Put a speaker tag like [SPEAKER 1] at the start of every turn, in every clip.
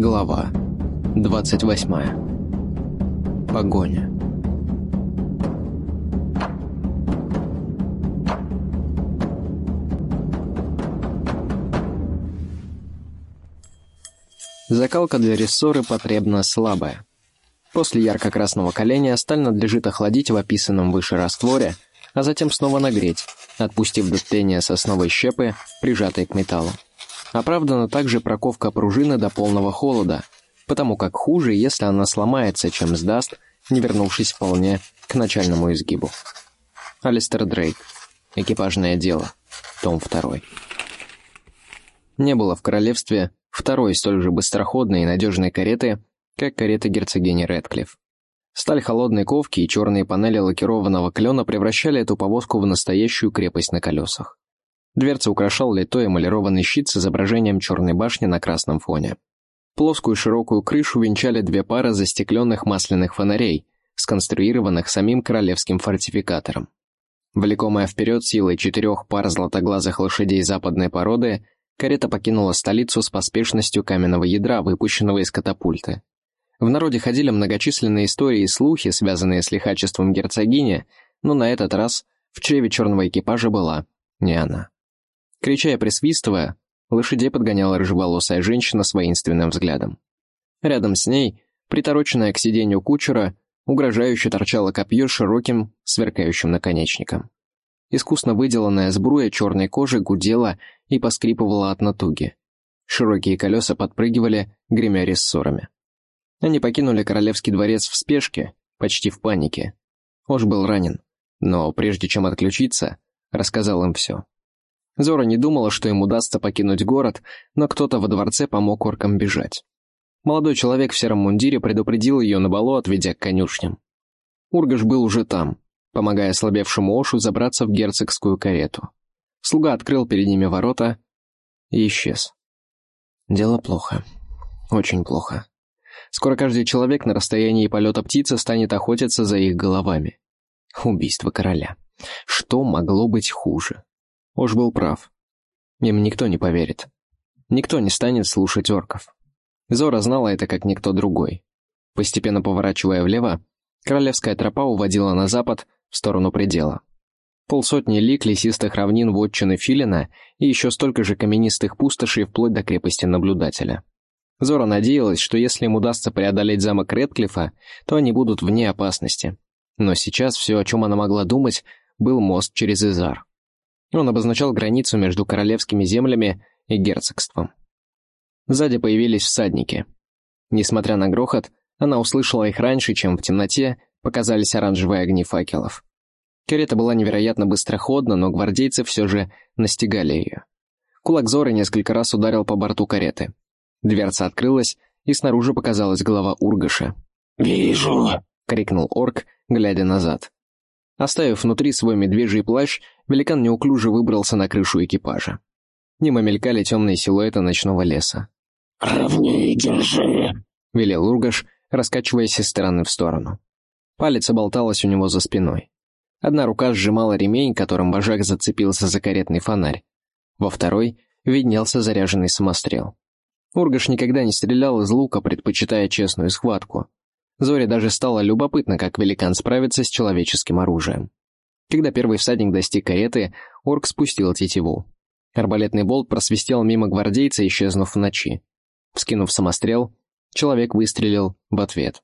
[SPEAKER 1] Глава 28. Погоня. Закалка для рессоры потребна слабая. После ярко-красного коления сталь надлежит охладить в описанном выше растворе, а затем снова нагреть, отпустив до тления сосновой щепы, прижатой к металлу. Оправдана также проковка пружины до полного холода, потому как хуже, если она сломается, чем сдаст, не вернувшись вполне к начальному изгибу. Алистер Дрейк. Экипажное дело. Том 2. Не было в королевстве второй столь же быстроходной и надежной кареты, как карета герцогини Редклифф. Сталь холодной ковки и черные панели лакированного клена превращали эту повозку в настоящую крепость на колесах. Дверца украшал литой эмалированный щит с изображением черной башни на красном фоне. Плоскую широкую крышу венчали две пары застекленных масляных фонарей, сконструированных самим королевским фортификатором. Влекомая вперед силой четырех пар златоглазых лошадей западной породы, карета покинула столицу с поспешностью каменного ядра, выпущенного из катапульты. В народе ходили многочисленные истории и слухи, связанные с лихачеством герцогини, но на этот раз в чреве черного экипажа была не она. Крича и присвистывая, лошадей подгоняла рыжеволосая женщина с воинственным взглядом. Рядом с ней, притороченная к сиденью кучера, угрожающе торчало копье широким, сверкающим наконечником. Искусно выделанная сбруя черной кожи гудела и поскрипывала от натуги. Широкие колеса подпрыгивали, гремя рессорами. Они покинули королевский дворец в спешке, почти в панике. Ош был ранен, но прежде чем отключиться, рассказал им все. Зора не думала, что им удастся покинуть город, но кто-то во дворце помог оркам бежать. Молодой человек в сером мундире предупредил ее на балу, отведя к конюшням. Ургаш был уже там, помогая ослабевшему Ошу забраться в герцогскую карету. Слуга открыл перед ними ворота и исчез. Дело плохо. Очень плохо. Скоро каждый человек на расстоянии полета птицы станет охотиться за их головами. Убийство короля. Что могло быть хуже? Уж был прав. Им никто не поверит. Никто не станет слушать орков. Зора знала это как никто другой. Постепенно поворачивая влево, королевская тропа уводила на запад, в сторону предела. Полсотни лик лесистых равнин вотчины Филина и еще столько же каменистых пустошей вплоть до крепости наблюдателя. Зора надеялась, что если им удастся преодолеть замок Редклифа, то они будут вне опасности. Но сейчас все, о чем она могла думать, был мост через Изар. Он обозначал границу между королевскими землями и герцогством. Сзади появились всадники. Несмотря на грохот, она услышала их раньше, чем в темноте показались оранжевые огни факелов. Карета была невероятно быстроходна, но гвардейцы все же настигали ее. Кулак Зоры несколько раз ударил по борту кареты. Дверца открылась, и снаружи показалась голова Ургаша.
[SPEAKER 2] «Вижу!»
[SPEAKER 1] — крикнул орк, глядя назад. Оставив внутри свой медвежий плащ, великан неуклюже выбрался на крышу экипажа. Мимо мелькали темные силуэты ночного леса.
[SPEAKER 2] «Ровнее держи!»
[SPEAKER 1] — велел Ургаш, раскачиваясь из стороны в сторону. Палец болталась у него за спиной. Одна рука сжимала ремень, которым вожак зацепился за каретный фонарь. Во второй виднелся заряженный самострел. Ургаш никогда не стрелял из лука, предпочитая честную схватку. Зоре даже стало любопытно, как великан справится с человеческим оружием. Когда первый всадник достиг кареты, орк спустил тетиву. Арбалетный болт просвистел мимо гвардейца, исчезнув в ночи. Вскинув самострел, человек выстрелил в ответ.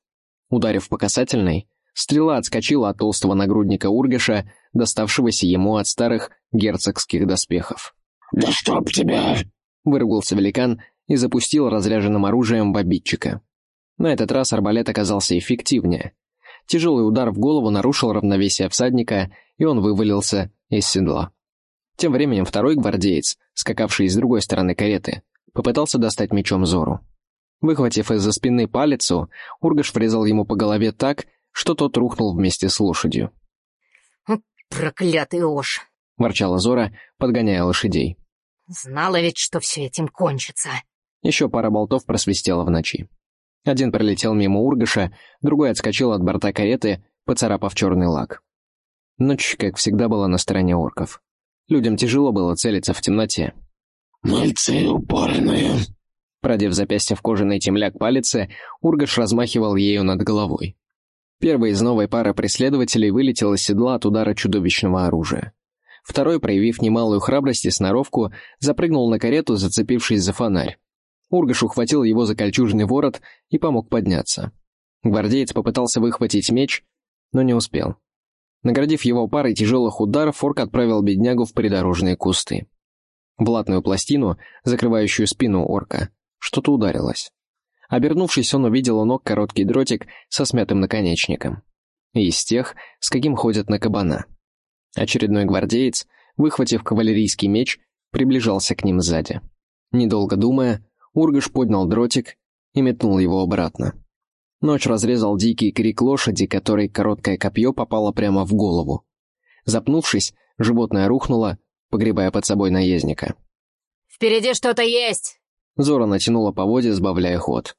[SPEAKER 1] Ударив по касательной, стрела отскочила от толстого нагрудника Ургаша, доставшегося ему от старых герцогских доспехов.
[SPEAKER 2] «Да чтоб тебя!»
[SPEAKER 1] — выругался великан и запустил разряженным оружием в обидчика. На этот раз арбалет оказался эффективнее. Тяжелый удар в голову нарушил равновесие всадника, и он вывалился из седла. Тем временем второй гвардеец, скакавший с другой стороны кареты, попытался достать мечом Зору. Выхватив из-за спины палицу, Ургаш врезал ему по голове так, что тот рухнул вместе с лошадью.
[SPEAKER 3] «Проклятый Ош!»
[SPEAKER 1] — ворчала Зора, подгоняя лошадей.
[SPEAKER 3] «Знала ведь, что все этим кончится!»
[SPEAKER 1] Еще пара болтов просвистела в ночи. Один пролетел мимо Ургаша, другой отскочил от борта кареты, поцарапав черный лак. Ночь, как всегда, была на стороне орков. Людям тяжело было целиться в темноте.
[SPEAKER 2] «Мальцы упорные»,
[SPEAKER 1] Продев запястье в кожаный темляк палицы, Ургаш размахивал ею над головой. Первый из новой пары преследователей вылетел из седла от удара чудовищного оружия. Второй, проявив немалую храбрость и сноровку, запрыгнул на карету, зацепившись за фонарь. Ургаш ухватил его за кольчужный ворот и помог подняться. Гвардеец попытался выхватить меч, но не успел. Наградив его парой тяжелых ударов, Форк отправил беднягу в придорожные кусты. В латную пластину, закрывающую спину орка, что-то ударилось. Обернувшись, он увидел у ног короткий дротик со смятым наконечником. Из тех, с каким ходят на кабана. Очередной гвардеец, выхватив кавалерийский меч, приближался к ним сзади. Недолго думая, Ургаш поднял дротик и метнул его обратно. Ночь разрезал дикий крик лошади, которой короткое копье попало прямо в голову. Запнувшись, животное рухнуло, погребая под собой наездника.
[SPEAKER 3] «Впереди что-то есть!»
[SPEAKER 1] Зора натянула поводья, сбавляя ход.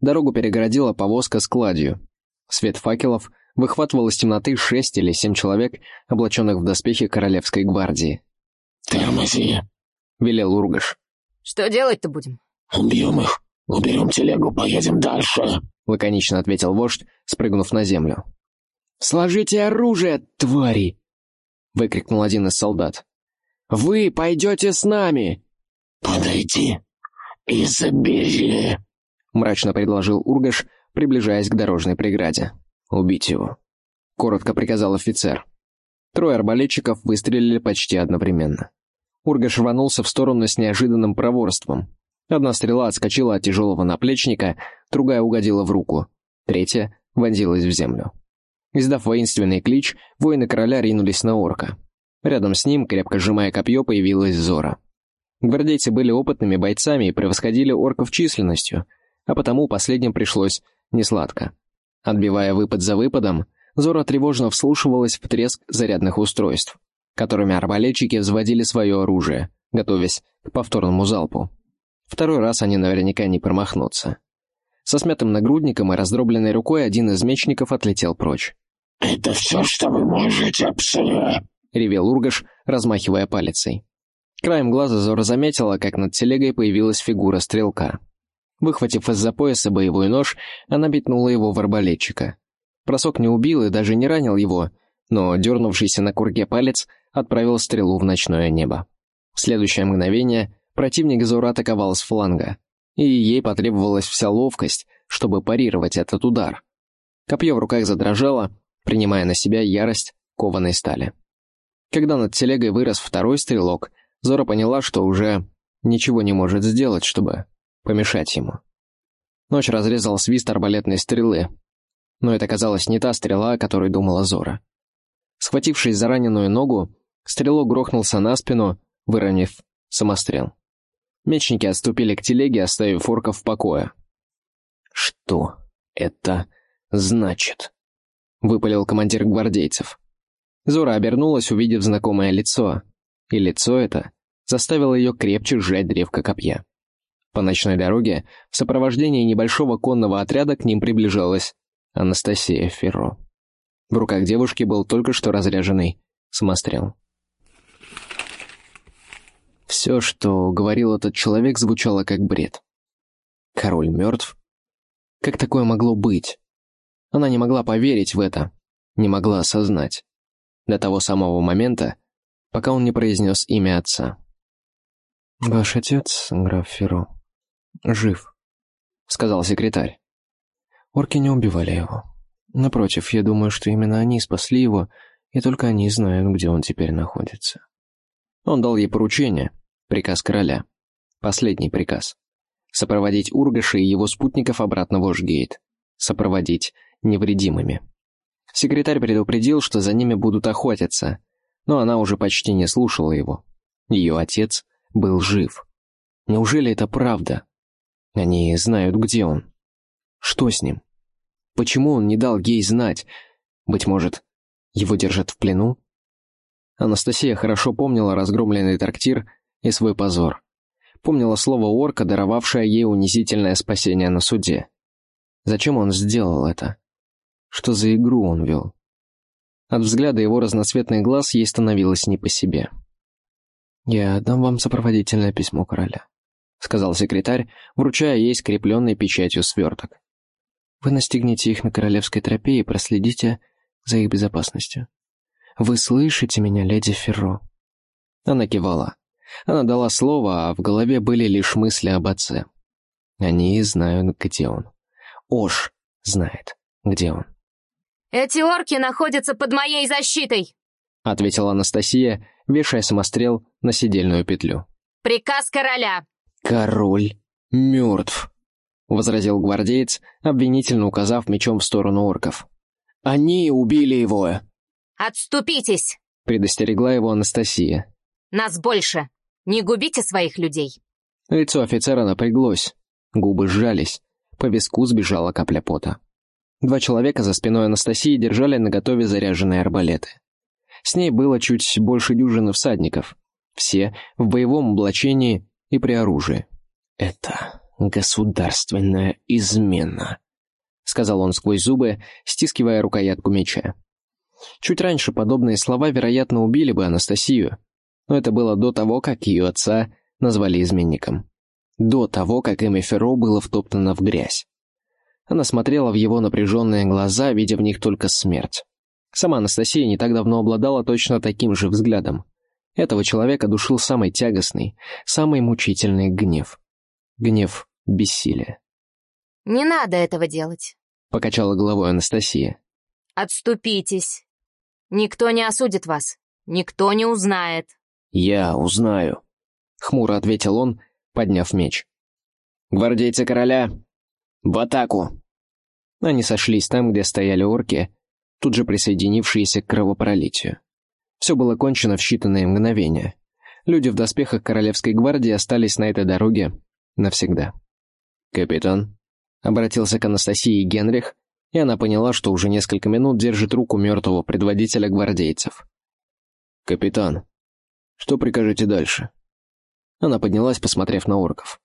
[SPEAKER 1] Дорогу перегородила повозка с кладью. Свет факелов выхватывал из темноты шесть или семь человек, облаченных в доспехи Королевской гвардии.
[SPEAKER 2] «Тормози!»
[SPEAKER 1] — велел Ургаш.
[SPEAKER 3] «Что делать-то будем?»
[SPEAKER 2] «Убьем их, уберем телегу, поедем дальше!»
[SPEAKER 1] — лаконично ответил вождь, спрыгнув на землю. «Сложите оружие, твари!» — выкрикнул один из солдат. «Вы пойдете с нами!»
[SPEAKER 2] «Подойди и забери!»
[SPEAKER 1] — мрачно предложил Ургаш, приближаясь к дорожной преграде. «Убить его!» — коротко приказал офицер. Трое арбалетчиков выстрелили почти одновременно. Ургаш рванулся в сторону с неожиданным проворством. Одна стрела отскочила от тяжелого наплечника, другая угодила в руку, третья вонзилась в землю. Издав воинственный клич, воины короля ринулись на орка. Рядом с ним, крепко сжимая копье, появилась Зора. Гвардейцы были опытными бойцами и превосходили орков численностью, а потому последним пришлось несладко. Отбивая выпад за выпадом, Зора тревожно вслушивалась в треск зарядных устройств, которыми арбалетчики взводили свое оружие, готовясь к повторному залпу. Второй раз они наверняка не промахнутся. Со смятым нагрудником и раздробленной рукой один из мечников отлетел прочь.
[SPEAKER 2] «Это все, что вы можете, псы!»
[SPEAKER 1] — ревел Ургаш, размахивая палицей. Краем глаза Зора заметила, как над телегой появилась фигура стрелка. Выхватив из-за пояса боевой нож, она битнула его в арбалетчика. Бросок не убил и даже не ранил его, но дернувшийся на курге палец отправил стрелу в ночное небо. В следующее мгновение Противник Зора атаковал с фланга, и ей потребовалась вся ловкость, чтобы парировать этот удар. Копье в руках задрожало, принимая на себя ярость кованой стали. Когда над телегой вырос второй стрелок, Зора поняла, что уже ничего не может сделать, чтобы помешать ему. Ночь разрезал свист арбалетной стрелы, но это казалось не та стрела, о которой думала Зора. Схватившись за раненую ногу, стрелок грохнулся на спину, выронив самострел. Мечники отступили к телеге, оставив орков в покое. «Что это значит?» — выпалил командир гвардейцев. Зора обернулась, увидев знакомое лицо, и лицо это заставило ее крепче сжать древко копья. По ночной дороге, в сопровождении небольшого конного отряда к ним приближалась Анастасия Ферро. В руках девушки был только что разряженный самострел. Все, что говорил этот человек, звучало как бред. Король мертв? Как такое могло быть? Она не могла поверить в это, не могла осознать. До того самого момента, пока он не произнес имя отца. «Ваш отец, граф Ферро, жив», — сказал секретарь. Орки не убивали его. Напротив, я думаю, что именно они спасли его, и только они знают, где он теперь находится. Он дал ей поручение, приказ короля. Последний приказ. Сопроводить Ургаша и его спутников обратно в Ошгейт. Сопроводить невредимыми. Секретарь предупредил, что за ними будут охотиться, но она уже почти не слушала его. Ее отец был жив. Неужели это правда? Они знают, где он. Что с ним? Почему он не дал ей знать? Быть может, его держат в плену? Анастасия хорошо помнила разгромленный трактир и свой позор. Помнила слово орка, даровавшее ей унизительное спасение на суде. Зачем он сделал это? Что за игру он вел? От взгляда его разноцветных глаз ей становилось не по себе. «Я дам вам сопроводительное письмо короля», — сказал секретарь, вручая ей скрепленный печатью сверток. «Вы настигнете их на королевской тропе и проследите за их безопасностью. Вы слышите меня, леди Ферро?» Она кивала. Она дала слово, а в голове были лишь мысли об отце. Они знают, где он. Ош знает, где он.
[SPEAKER 3] «Эти орки находятся под моей защитой!»
[SPEAKER 1] — ответила Анастасия, вешая самострел на сидельную петлю.
[SPEAKER 3] «Приказ короля!»
[SPEAKER 1] «Король мертв!» — возразил гвардеец, обвинительно указав мечом в сторону орков. «Они убили его!»
[SPEAKER 3] «Отступитесь!»
[SPEAKER 1] — предостерегла его Анастасия.
[SPEAKER 3] «Нас больше! Не губите своих людей!»
[SPEAKER 1] Лицо офицера напряглось, губы сжались, по виску сбежала капля пота. Два человека за спиной Анастасии держали наготове заряженные арбалеты. С ней было чуть больше дюжины всадников. Все в боевом облачении и при оружии. «Это государственная измена», — сказал он сквозь зубы, стискивая рукоятку меча. Чуть раньше подобные слова, вероятно, убили бы Анастасию, но это было до того, как ее отца назвали изменником. До того, как имя Ферро было втоптано в грязь. Она смотрела в его напряженные глаза, видя в них только смерть. Сама Анастасия не так давно обладала точно таким же взглядом. Этого человека душил самый тягостный, самый мучительный гнев. Гнев бессилия.
[SPEAKER 3] «Не надо этого делать», —
[SPEAKER 1] покачала головой Анастасия.
[SPEAKER 3] «Отступитесь. Никто не осудит вас. Никто не узнает».
[SPEAKER 1] «Я узнаю», — хмуро ответил он, подняв меч. «Гвардейцы короля, в атаку!» Они сошлись там, где стояли орки, тут же присоединившиеся к кровопролитию. Все было кончено в считанные мгновения. Люди в доспехах Королевской гвардии остались на этой дороге навсегда. «Капитан», — обратился к Анастасии Генрих, и она поняла, что уже несколько минут держит руку мертвого предводителя гвардейцев. «Капитан, что прикажете дальше?» Она поднялась, посмотрев на орков.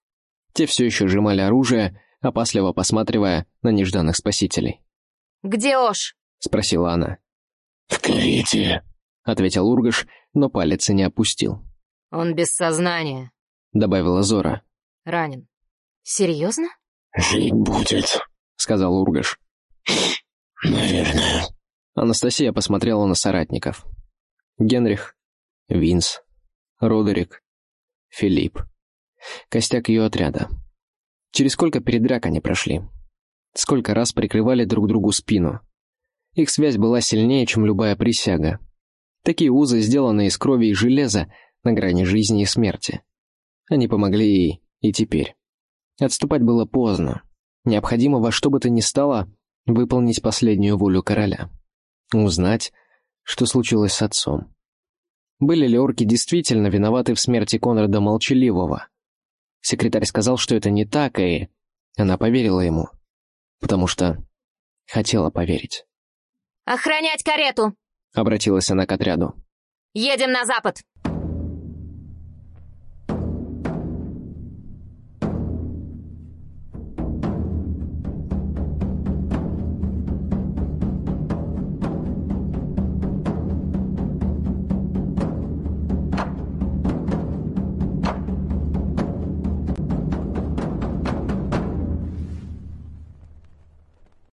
[SPEAKER 1] Те все еще сжимали оружие, опасливо посматривая на нежданных спасителей.
[SPEAKER 3] «Где Ош?»
[SPEAKER 1] — спросила она.
[SPEAKER 2] «В карете», —
[SPEAKER 1] ответил Ургаш, но палец и не опустил.
[SPEAKER 3] «Он без сознания», —
[SPEAKER 1] добавила Зора.
[SPEAKER 3] «Ранен». «Серьезно?»
[SPEAKER 2] «Жить будет», —
[SPEAKER 1] сказал Ургаш.
[SPEAKER 2] «Наверное».
[SPEAKER 1] Анастасия посмотрела на соратников. Генрих, Винс, Родерик, Филипп. Костяк ее отряда. Через сколько передрак они прошли. Сколько раз прикрывали друг другу спину. Их связь была сильнее, чем любая присяга. Такие узы, сделанные из крови и железа, на грани жизни и смерти. Они помогли ей и теперь. Отступать было поздно. Необходимо во что бы то ни стало выполнить последнюю волю короля. Узнать, что случилось с отцом. Были ли орки действительно виноваты в смерти Конрада Молчаливого? Секретарь сказал, что это не так, и она поверила ему, потому что хотела поверить.
[SPEAKER 3] «Охранять карету!»
[SPEAKER 1] — обратилась она к отряду.
[SPEAKER 3] «Едем на запад!»